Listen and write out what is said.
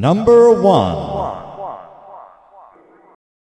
Number one.